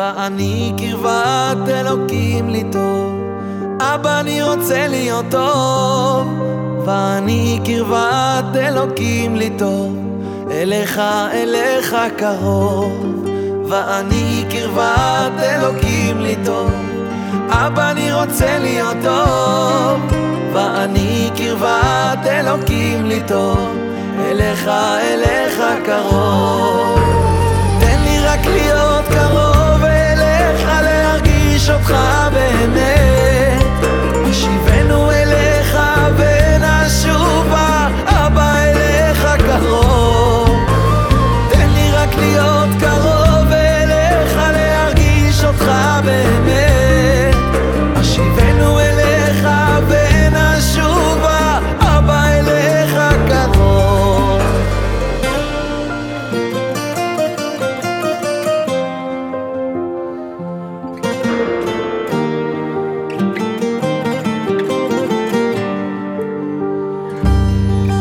ואני קרבת אלוקים לי טוב אבא אני רוצה להיות טוב. ואני קרבת אלוקים לי טוב אליך אליך קרוב. ואני קרבת אלוקים לי טוב אבא אני רוצה להיות טוב. ואני קרבת אלוקים לי טוב אליך אליך קרוב. תן לי רק להיות קרוב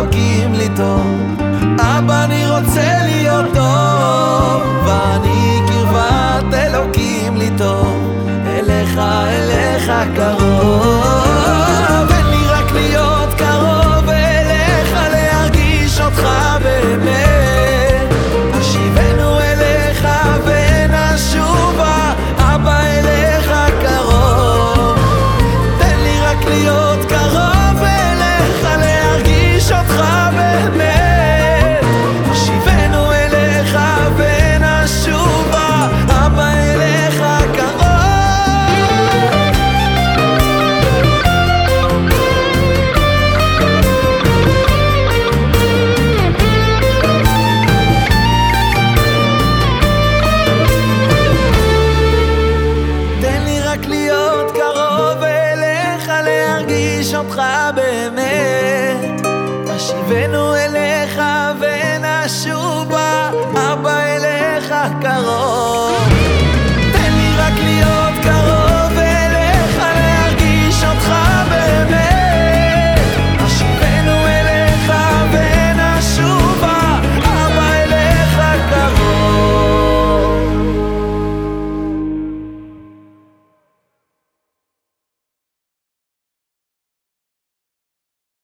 אלוקים לי טוב. אבא אני רוצה באמת. השיבנו אליך ונשובה